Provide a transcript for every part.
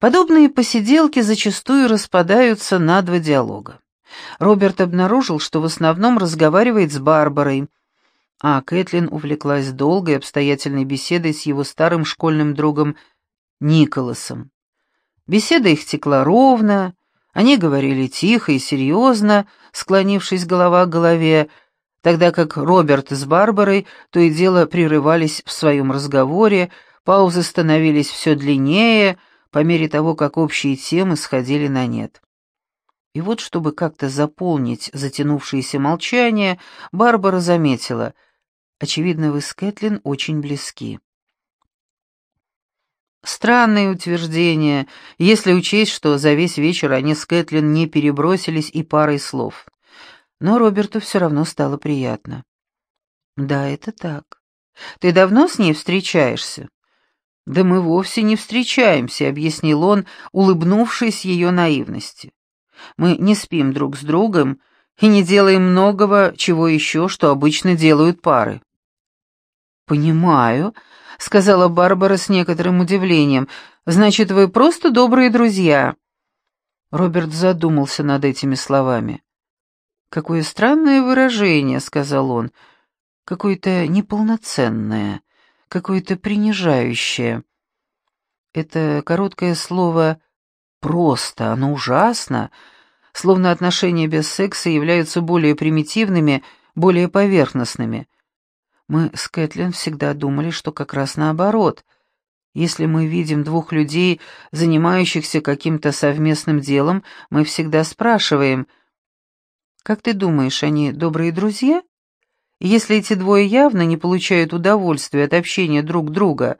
Подобные посиделки зачастую распадаются на два диалога. Роберт обнаружил, что в основном разговаривает с Барбарой, а Кэтлин увлеклась долгой обстоятельной беседой с его старым школьным другом Николасом. Беседа их текла ровно, они говорили тихо и серьезно, склонившись голова к голове, тогда как Роберт с Барбарой то и дело прерывались в своем разговоре, паузы становились все длиннее по мере того, как общие темы сходили на нет. И вот, чтобы как-то заполнить затянувшееся молчание, Барбара заметила, очевидно, вы с Кэтлин очень близки. Странное утверждение, если учесть, что за весь вечер они с Кэтлин не перебросились и парой слов. Но Роберту все равно стало приятно. «Да, это так. Ты давно с ней встречаешься?» «Да мы вовсе не встречаемся», — объяснил он, улыбнувшись ее наивности. «Мы не спим друг с другом и не делаем многого, чего еще, что обычно делают пары». «Понимаю», — сказала Барбара с некоторым удивлением. «Значит, вы просто добрые друзья». Роберт задумался над этими словами. «Какое странное выражение», — сказал он. «Какое-то неполноценное, какое-то принижающее». Это короткое слово «просто», оно ужасно, словно отношения без секса являются более примитивными, более поверхностными — мы с Кэтлин всегда думали, что как раз наоборот. Если мы видим двух людей, занимающихся каким-то совместным делом, мы всегда спрашиваем, «Как ты думаешь, они добрые друзья?» Если эти двое явно не получают удовольствия от общения друг друга,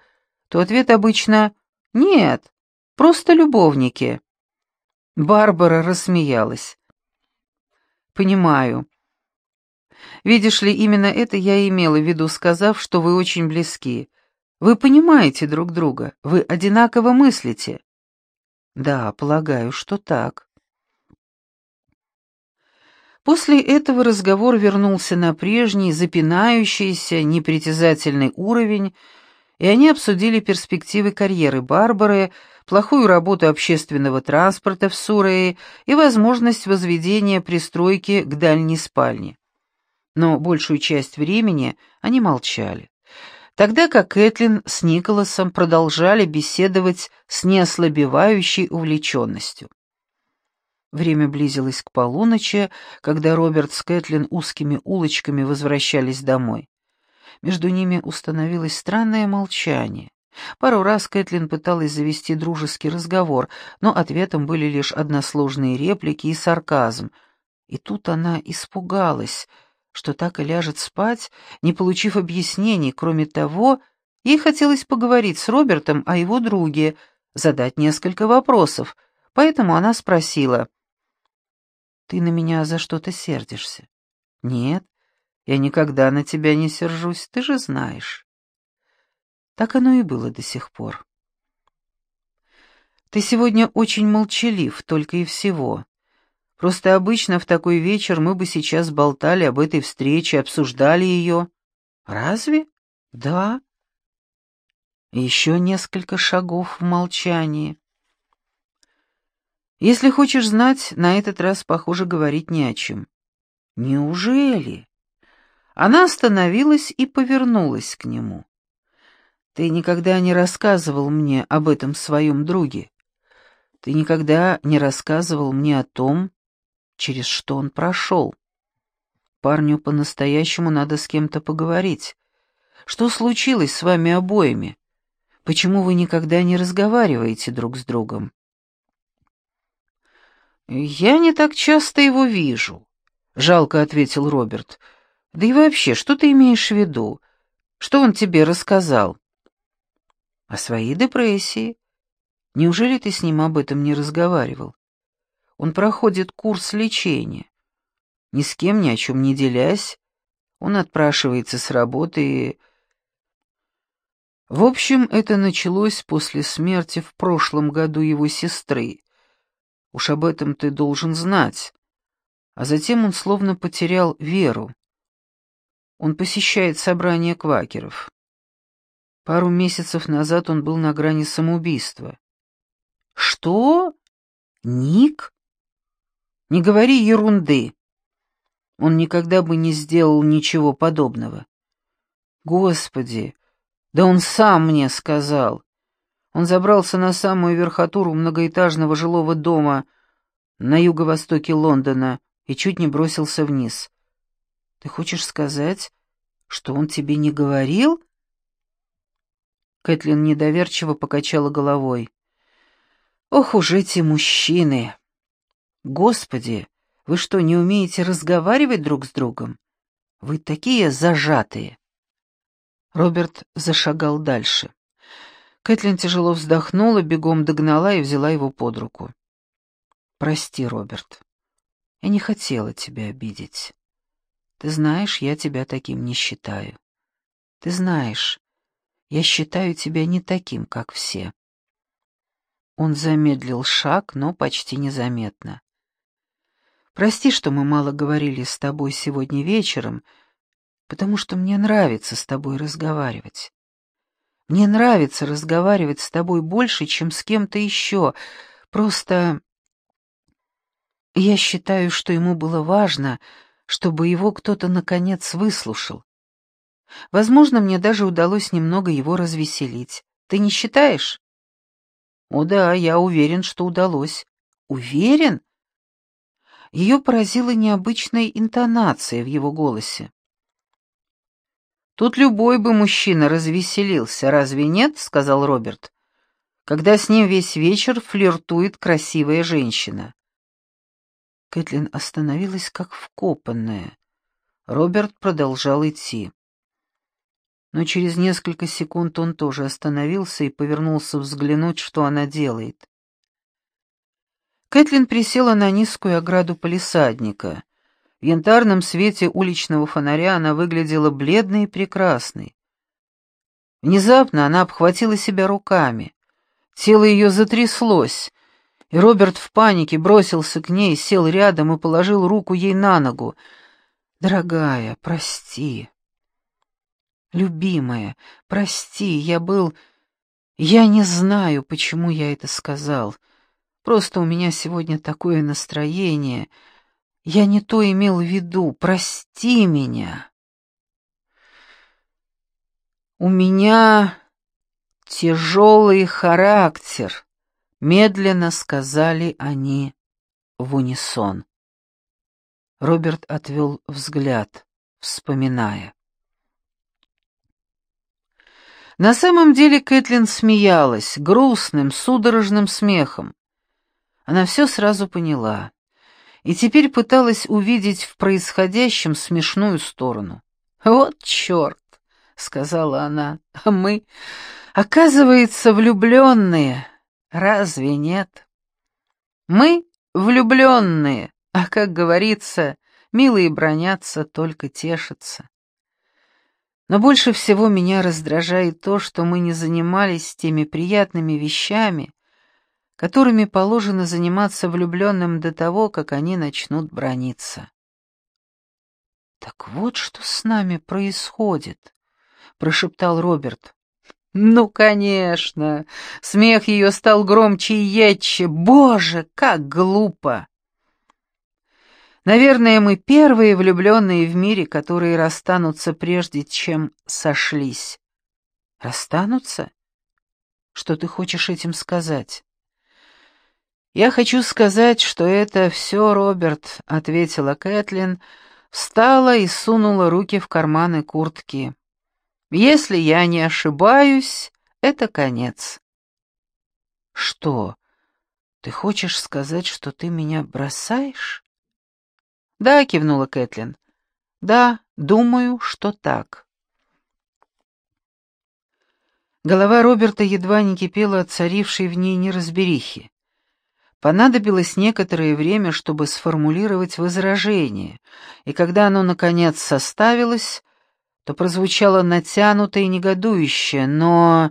то ответ обычно «нет, просто любовники». Барбара рассмеялась. «Понимаю. Видишь ли, именно это я имела в виду, сказав, что вы очень близки. Вы понимаете друг друга, вы одинаково мыслите. Да, полагаю, что так. После этого разговор вернулся на прежний, запинающийся, непритязательный уровень, и они обсудили перспективы карьеры Барбары, плохую работу общественного транспорта в Сурее и возможность возведения пристройки к дальней спальне но большую часть времени они молчали. Тогда как Кэтлин с Николасом продолжали беседовать с неослабевающей увлеченностью. Время близилось к полуночи, когда Роберт с Кэтлин узкими улочками возвращались домой. Между ними установилось странное молчание. Пару раз Кэтлин пыталась завести дружеский разговор, но ответом были лишь односложные реплики и сарказм. И тут она испугалась — что так и ляжет спать, не получив объяснений, кроме того, ей хотелось поговорить с Робертом о его друге, задать несколько вопросов, поэтому она спросила. «Ты на меня за что-то сердишься?» «Нет, я никогда на тебя не сержусь, ты же знаешь». Так оно и было до сих пор. «Ты сегодня очень молчалив, только и всего. Просто обычно в такой вечер мы бы сейчас болтали об этой встрече, обсуждали ее. Разве? Да. Еще несколько шагов в молчании. Если хочешь знать, на этот раз, похоже, говорить не о чем. Неужели? Она остановилась и повернулась к нему. Ты никогда не рассказывал мне об этом своем друге. Ты никогда не рассказывал мне о том, через что он прошел. Парню по-настоящему надо с кем-то поговорить. Что случилось с вами обоими? Почему вы никогда не разговариваете друг с другом? «Я не так часто его вижу», — жалко ответил Роберт. «Да и вообще, что ты имеешь в виду? Что он тебе рассказал?» «О своей депрессии. Неужели ты с ним об этом не разговаривал? Он проходит курс лечения. Ни с кем ни о чем не делясь, он отпрашивается с работы и... В общем, это началось после смерти в прошлом году его сестры. Уж об этом ты должен знать. А затем он словно потерял веру. Он посещает собрания квакеров. Пару месяцев назад он был на грани самоубийства. «Что? Ник? Не говори ерунды. Он никогда бы не сделал ничего подобного. Господи, да он сам мне сказал. Он забрался на самую верхотуру многоэтажного жилого дома на юго-востоке Лондона и чуть не бросился вниз. Ты хочешь сказать, что он тебе не говорил? Кэтлин недоверчиво покачала головой. Ох уж эти мужчины! Господи, вы что, не умеете разговаривать друг с другом? Вы такие зажатые. Роберт зашагал дальше. Кэтлин тяжело вздохнула, бегом догнала и взяла его под руку. «Прости, Роберт. Я не хотела тебя обидеть. Ты знаешь, я тебя таким не считаю. Ты знаешь, я считаю тебя не таким, как все». Он замедлил шаг, но почти незаметно. «Прости, что мы мало говорили с тобой сегодня вечером, потому что мне нравится с тобой разговаривать. Мне нравится разговаривать с тобой больше, чем с кем-то еще. Просто я считаю, что ему было важно, чтобы его кто-то наконец выслушал. Возможно, мне даже удалось немного его развеселить. Ты не считаешь? О да, я уверен, что удалось. Уверен? Ее поразила необычная интонация в его голосе. «Тут любой бы мужчина развеселился, разве нет?» — сказал Роберт. «Когда с ним весь вечер флиртует красивая женщина». Кэтлин остановилась как вкопанная. Роберт продолжал идти. Но через несколько секунд он тоже остановился и повернулся взглянуть, что она делает. Кэтлин присела на низкую ограду полисадника. В янтарном свете уличного фонаря она выглядела бледной и прекрасной. Внезапно она обхватила себя руками. Тело ее затряслось, и Роберт в панике бросился к ней, сел рядом и положил руку ей на ногу. «Дорогая, прости. Любимая, прости, я был... Я не знаю, почему я это сказал. Просто у меня сегодня такое настроение...» Я не то имел в виду, прости меня. У меня тяжелый характер, медленно сказали они в унисон. Роберт отвел взгляд, вспоминая. На самом деле Кэтлин смеялась, грустным, судорожным смехом. Она все сразу поняла и теперь пыталась увидеть в происходящем смешную сторону. «Вот черт!» — сказала она. «А мы, оказывается, влюбленные. Разве нет?» «Мы влюбленные, а, как говорится, милые бронятся, только тешатся». Но больше всего меня раздражает то, что мы не занимались теми приятными вещами, которыми положено заниматься влюбленным до того, как они начнут брониться. «Так вот что с нами происходит», — прошептал Роберт. «Ну, конечно!» Смех ее стал громче и ятче. «Боже, как глупо!» «Наверное, мы первые влюбленные в мире, которые расстанутся прежде, чем сошлись». «Расстанутся? Что ты хочешь этим сказать?» «Я хочу сказать, что это все, Роберт», — ответила Кэтлин, встала и сунула руки в карманы куртки. «Если я не ошибаюсь, это конец». «Что? Ты хочешь сказать, что ты меня бросаешь?» «Да», — кивнула Кэтлин. «Да, думаю, что так». Голова Роберта едва не кипела от царившей в ней неразберихи. Понадобилось некоторое время, чтобы сформулировать возражение, и когда оно, наконец, составилось, то прозвучало натянуто и негодующе, но...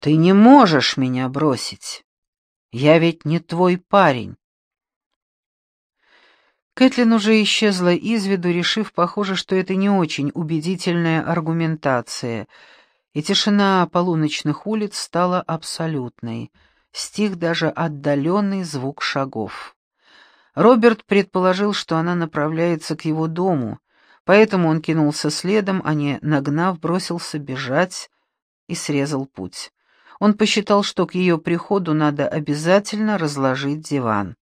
«Ты не можешь меня бросить. Я ведь не твой парень». Кэтлин уже исчезла из виду, решив, похоже, что это не очень убедительная аргументация, и тишина полуночных улиц стала абсолютной — стих даже отдаленный звук шагов. Роберт предположил, что она направляется к его дому, поэтому он кинулся следом, а не нагнав, бросился бежать и срезал путь. Он посчитал, что к ее приходу надо обязательно разложить диван.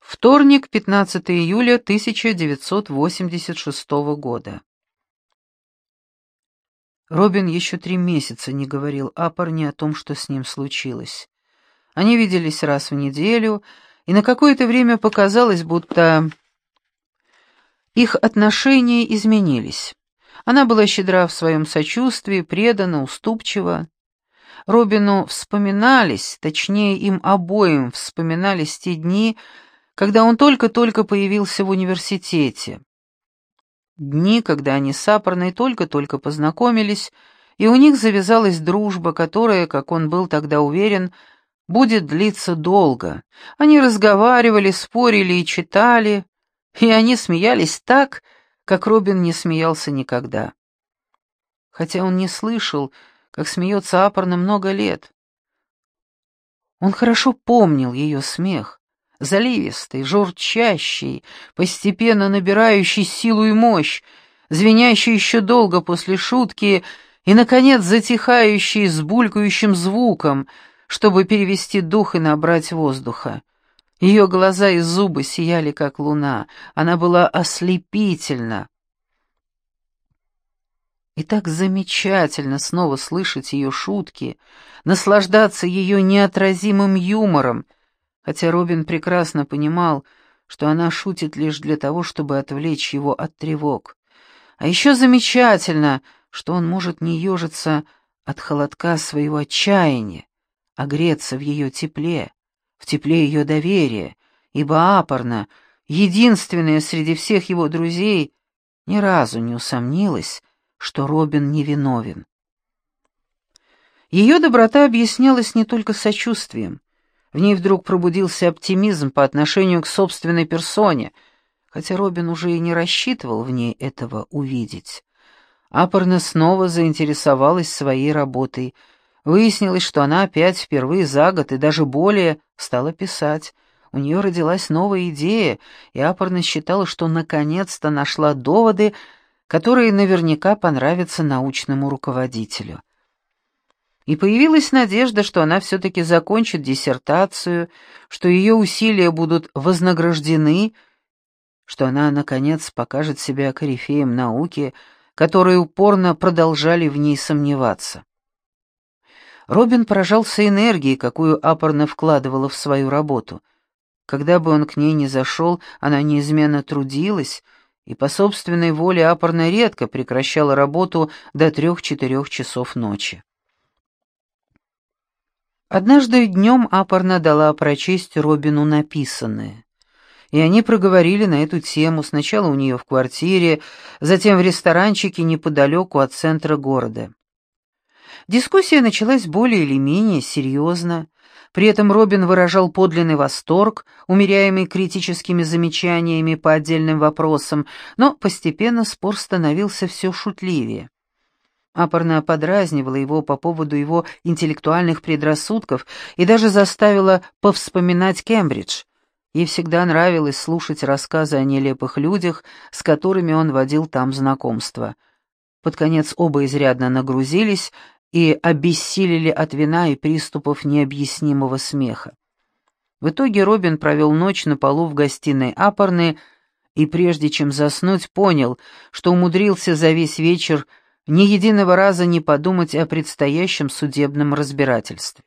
Вторник, 15 июля 1986 года. Робин еще три месяца не говорил о парне о том, что с ним случилось. Они виделись раз в неделю, и на какое-то время показалось, будто их отношения изменились. Она была щедра в своем сочувствии, предана, уступчива. Робину вспоминались, точнее им обоим вспоминались те дни, когда он только-только появился в университете. Дни, когда они с Апорной только-только познакомились, и у них завязалась дружба, которая, как он был тогда уверен, будет длиться долго. Они разговаривали, спорили и читали, и они смеялись так, как Робин не смеялся никогда. Хотя он не слышал, как смеется Апорна много лет. Он хорошо помнил ее смех, заливистый, журчащий, постепенно набирающий силу и мощь, звенящий еще долго после шутки и, наконец, затихающий с булькающим звуком, чтобы перевести дух и набрать воздуха. Ее глаза и зубы сияли, как луна. Она была ослепительна. И так замечательно снова слышать ее шутки, наслаждаться ее неотразимым юмором, хотя Робин прекрасно понимал, что она шутит лишь для того, чтобы отвлечь его от тревог. А еще замечательно, что он может не ежиться от холодка своего отчаяния, а греться в ее тепле в тепле ее доверия, ибо Апорна, единственная среди всех его друзей, ни разу не усомнилась, что Робин невиновен. Ее доброта объяснялась не только сочувствием. В ней вдруг пробудился оптимизм по отношению к собственной персоне, хотя Робин уже и не рассчитывал в ней этого увидеть. Апорна снова заинтересовалась своей работой — Выяснилось, что она опять впервые за год и даже более стала писать. У нее родилась новая идея, и Апорна считала, что наконец-то нашла доводы, которые наверняка понравятся научному руководителю. И появилась надежда, что она все-таки закончит диссертацию, что ее усилия будут вознаграждены, что она, наконец, покажет себя корифеем науки, которые упорно продолжали в ней сомневаться. Робин поражался энергией, какую Апорна вкладывала в свою работу. Когда бы он к ней не зашел, она неизменно трудилась, и по собственной воле Апорна редко прекращала работу до трех-четырех часов ночи. Однажды днем Апорна дала прочесть Робину написанное. И они проговорили на эту тему сначала у нее в квартире, затем в ресторанчике неподалеку от центра города. Дискуссия началась более или менее серьезно. При этом Робин выражал подлинный восторг, умеряемый критическими замечаниями по отдельным вопросам, но постепенно спор становился все шутливее. Апорна подразнивала его по поводу его интеллектуальных предрассудков и даже заставила повспоминать Кембридж. Ей всегда нравилось слушать рассказы о нелепых людях, с которыми он водил там знакомства. Под конец оба изрядно нагрузились, и обессилели от вина и приступов необъяснимого смеха. В итоге Робин провел ночь на полу в гостиной Апорны и прежде чем заснуть, понял, что умудрился за весь вечер ни единого раза не подумать о предстоящем судебном разбирательстве.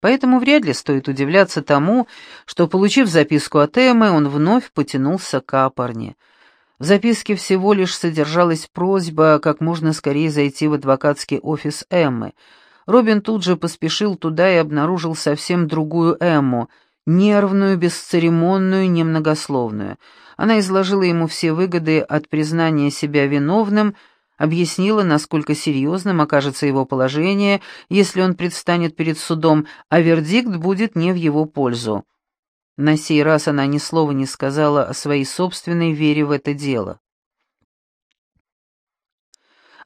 Поэтому вряд ли стоит удивляться тому, что, получив записку от Эммы, он вновь потянулся к Апорне — в записке всего лишь содержалась просьба как можно скорее зайти в адвокатский офис Эммы. Робин тут же поспешил туда и обнаружил совсем другую Эмму, нервную, бесцеремонную, немногословную. Она изложила ему все выгоды от признания себя виновным, объяснила, насколько серьезным окажется его положение, если он предстанет перед судом, а вердикт будет не в его пользу. На сей раз она ни слова не сказала о своей собственной вере в это дело.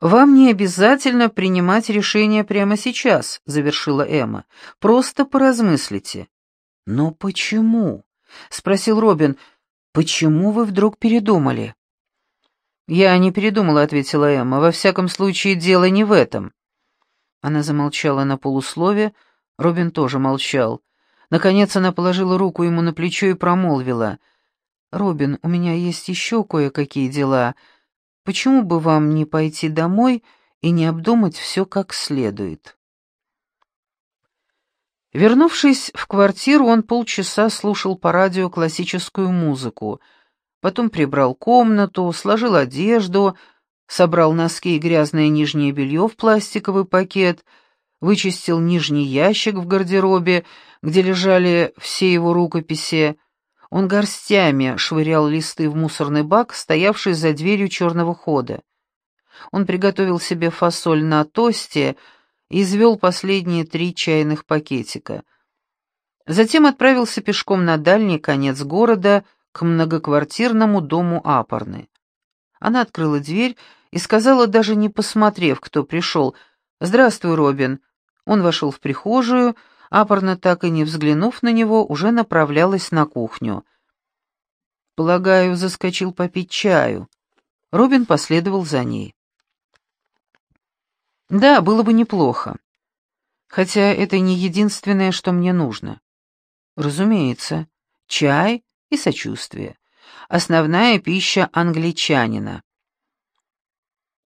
«Вам не обязательно принимать решение прямо сейчас», — завершила Эмма. «Просто поразмыслите». «Но почему?» — спросил Робин. «Почему вы вдруг передумали?» «Я не передумала», — ответила Эмма. «Во всяком случае, дело не в этом». Она замолчала на полуслове, Робин тоже молчал. Наконец она положила руку ему на плечо и промолвила. «Робин, у меня есть еще кое-какие дела. Почему бы вам не пойти домой и не обдумать все как следует?» Вернувшись в квартиру, он полчаса слушал по радио классическую музыку, потом прибрал комнату, сложил одежду, собрал носки и грязное нижнее белье в пластиковый пакет, вычистил нижний ящик в гардеробе, где лежали все его рукописи. Он горстями швырял листы в мусорный бак, стоявший за дверью черного хода. Он приготовил себе фасоль на тосте, извел последние три чайных пакетика. Затем отправился пешком на дальний конец города к многоквартирному дому Апорны. Она открыла дверь и сказала, даже не посмотрев, кто пришел, «Здравствуй, Робин». Он вошел в прихожую, Апорна, так и не взглянув на него, уже направлялась на кухню. «Полагаю, заскочил попить чаю». Робин последовал за ней. Да, было бы неплохо. Хотя это не единственное, что мне нужно. Разумеется, чай и сочувствие. Основная пища англичанина.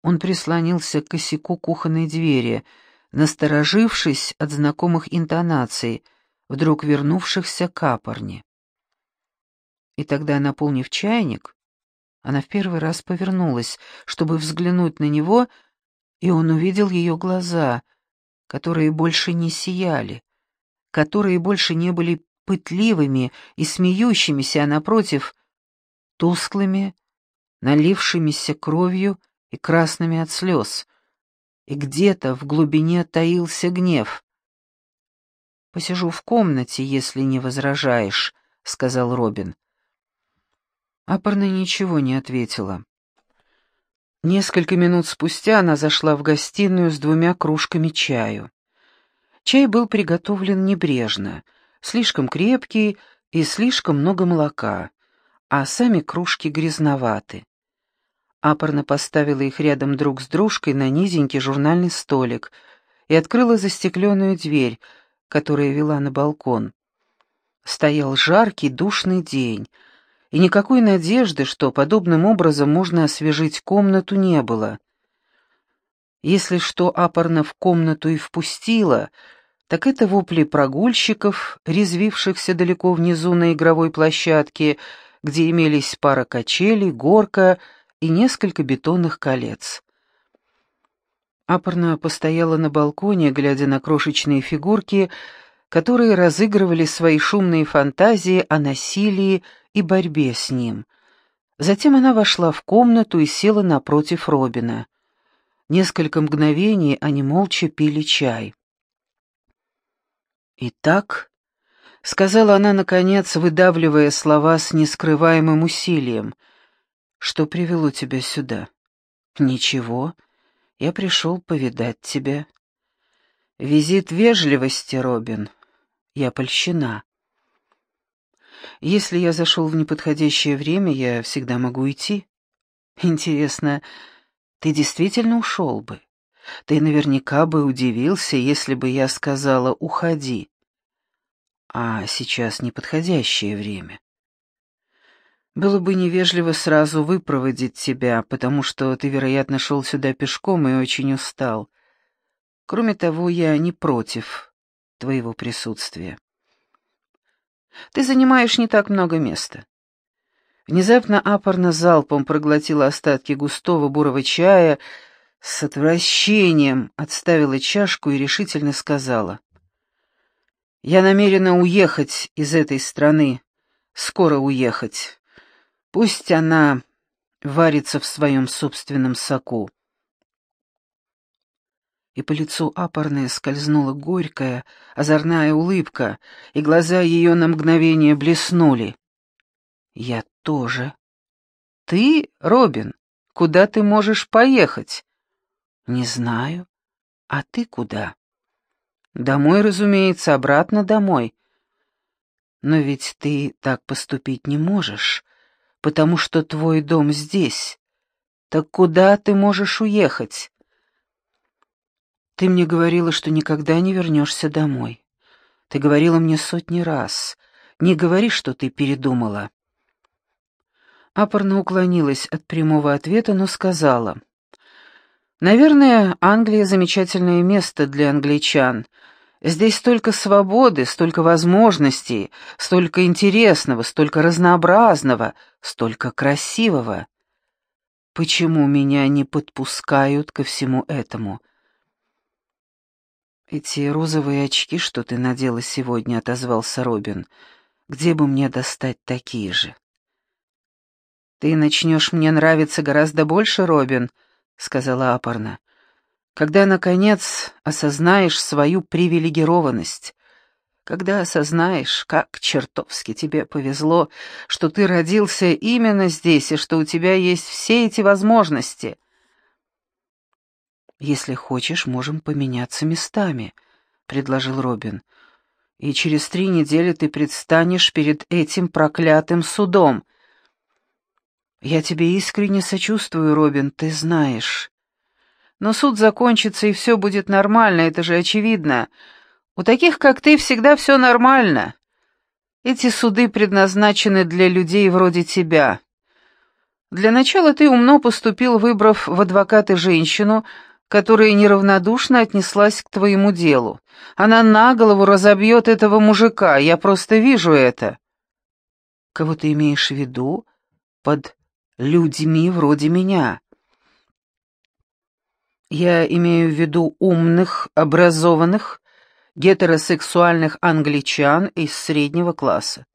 Он прислонился к косяку кухонной двери, насторожившись от знакомых интонаций, вдруг вернувшихся к капорне. И тогда, наполнив чайник, она в первый раз повернулась, чтобы взглянуть на него — и он увидел ее глаза, которые больше не сияли, которые больше не были пытливыми и смеющимися, а напротив, тусклыми, налившимися кровью и красными от слез. И где-то в глубине таился гнев. «Посижу в комнате, если не возражаешь», — сказал Робин. Апорна ничего не ответила. Несколько минут спустя она зашла в гостиную с двумя кружками чаю. Чай был приготовлен небрежно, слишком крепкий и слишком много молока, а сами кружки грязноваты. Апорна поставила их рядом друг с дружкой на низенький журнальный столик и открыла застекленную дверь, которая вела на балкон. Стоял жаркий, душный день — и никакой надежды, что подобным образом можно освежить комнату, не было. Если что Апорна в комнату и впустила, так это вопли прогульщиков, резвившихся далеко внизу на игровой площадке, где имелись пара качелей, горка и несколько бетонных колец. Апорна постояла на балконе, глядя на крошечные фигурки, которые разыгрывали свои шумные фантазии о насилии и борьбе с ним. Затем она вошла в комнату и села напротив Робина. Несколько мгновений они молча пили чай. «Итак», — сказала она, наконец, выдавливая слова с нескрываемым усилием, — «что привело тебя сюда?» «Ничего. Я пришел повидать тебя». «Визит вежливости, Робин. Я польщена. Если я зашел в неподходящее время, я всегда могу идти. Интересно, ты действительно ушел бы? Ты наверняка бы удивился, если бы я сказала «уходи». А сейчас неподходящее время. Было бы невежливо сразу выпроводить тебя, потому что ты, вероятно, шел сюда пешком и очень устал. Кроме того, я не против твоего присутствия. Ты занимаешь не так много места». Внезапно Апорна залпом проглотила остатки густого бурого чая, с отвращением отставила чашку и решительно сказала. «Я намерена уехать из этой страны, скоро уехать. Пусть она варится в своем собственном соку и по лицу апорная скользнула горькая, озорная улыбка, и глаза ее на мгновение блеснули. «Я тоже». «Ты, Робин, куда ты можешь поехать?» «Не знаю. А ты куда?» «Домой, разумеется, обратно домой». «Но ведь ты так поступить не можешь, потому что твой дом здесь. Так куда ты можешь уехать?» «Ты мне говорила, что никогда не вернешься домой. Ты говорила мне сотни раз. Не говори, что ты передумала». Апорна уклонилась от прямого ответа, но сказала. «Наверное, Англия — замечательное место для англичан. Здесь столько свободы, столько возможностей, столько интересного, столько разнообразного, столько красивого. Почему меня не подпускают ко всему этому?» «Эти розовые очки, что ты надела сегодня», — отозвался Робин. «Где бы мне достать такие же?» «Ты начнешь мне нравиться гораздо больше, Робин», — сказала Апорна, «когда, наконец, осознаешь свою привилегированность, когда осознаешь, как чертовски тебе повезло, что ты родился именно здесь и что у тебя есть все эти возможности». «Если хочешь, можем поменяться местами», — предложил Робин. «И через три недели ты предстанешь перед этим проклятым судом». «Я тебе искренне сочувствую, Робин, ты знаешь. Но суд закончится, и все будет нормально, это же очевидно. У таких, как ты, всегда все нормально. Эти суды предназначены для людей вроде тебя. Для начала ты умно поступил, выбрав в адвокаты женщину, которая неравнодушно отнеслась к твоему делу. Она на голову разобьет этого мужика, я просто вижу это». «Кого ты имеешь в виду под людьми вроде меня. Я имею в виду умных, образованных, гетеросексуальных англичан из среднего класса.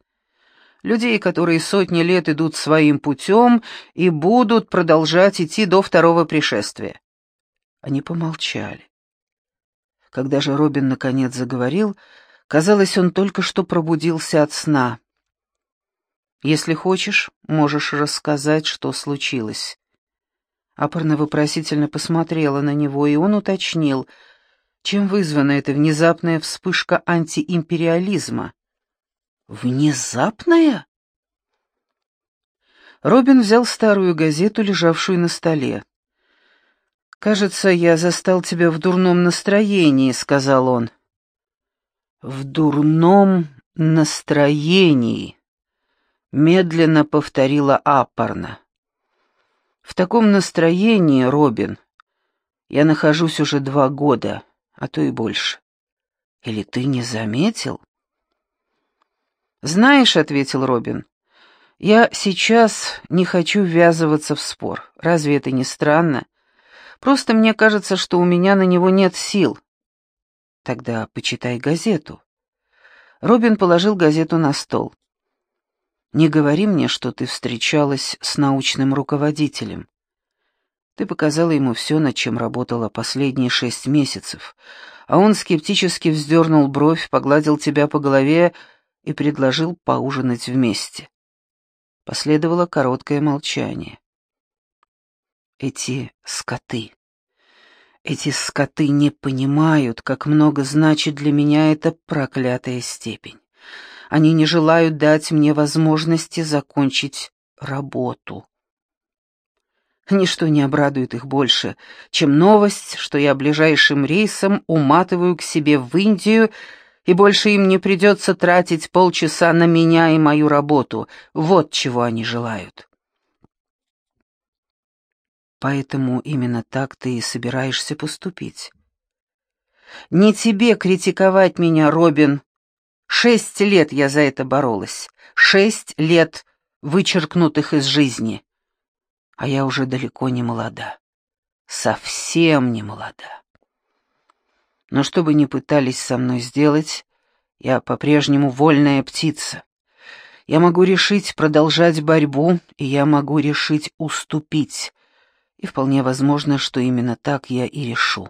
Людей, которые сотни лет идут своим путем и будут продолжать идти до второго пришествия. Они помолчали. Когда же Робин наконец заговорил, казалось, он только что пробудился от сна. Если хочешь, можешь рассказать, что случилось». Апорна вопросительно посмотрела на него, и он уточнил, чем вызвана эта внезапная вспышка антиимпериализма. «Внезапная?» Робин взял старую газету, лежавшую на столе. «Кажется, я застал тебя в дурном настроении», — сказал он. «В дурном настроении», медленно повторила Аппарна. «В таком настроении, Робин, я нахожусь уже два года, а то и больше. Или ты не заметил?» «Знаешь», — ответил Робин, — «я сейчас не хочу ввязываться в спор. Разве это не странно? Просто мне кажется, что у меня на него нет сил». «Тогда почитай газету». Робин положил газету на стол. Не говори мне, что ты встречалась с научным руководителем. Ты показала ему все, над чем работала последние шесть месяцев, а он скептически вздернул бровь, погладил тебя по голове и предложил поужинать вместе. Последовало короткое молчание. Эти скоты. Эти скоты не понимают, как много значит для меня эта проклятая степень. Они не желают дать мне возможности закончить работу. Ничто не обрадует их больше, чем новость, что я ближайшим рейсом уматываю к себе в Индию, и больше им не придется тратить полчаса на меня и мою работу. Вот чего они желают. Поэтому именно так ты и собираешься поступить. Не тебе критиковать меня, Робин, Шесть лет я за это боролась. Шесть лет, вычеркнутых из жизни. А я уже далеко не молода. Совсем не молода. Но что бы ни пытались со мной сделать, я по-прежнему вольная птица. Я могу решить продолжать борьбу, и я могу решить уступить. И вполне возможно, что именно так я и решу.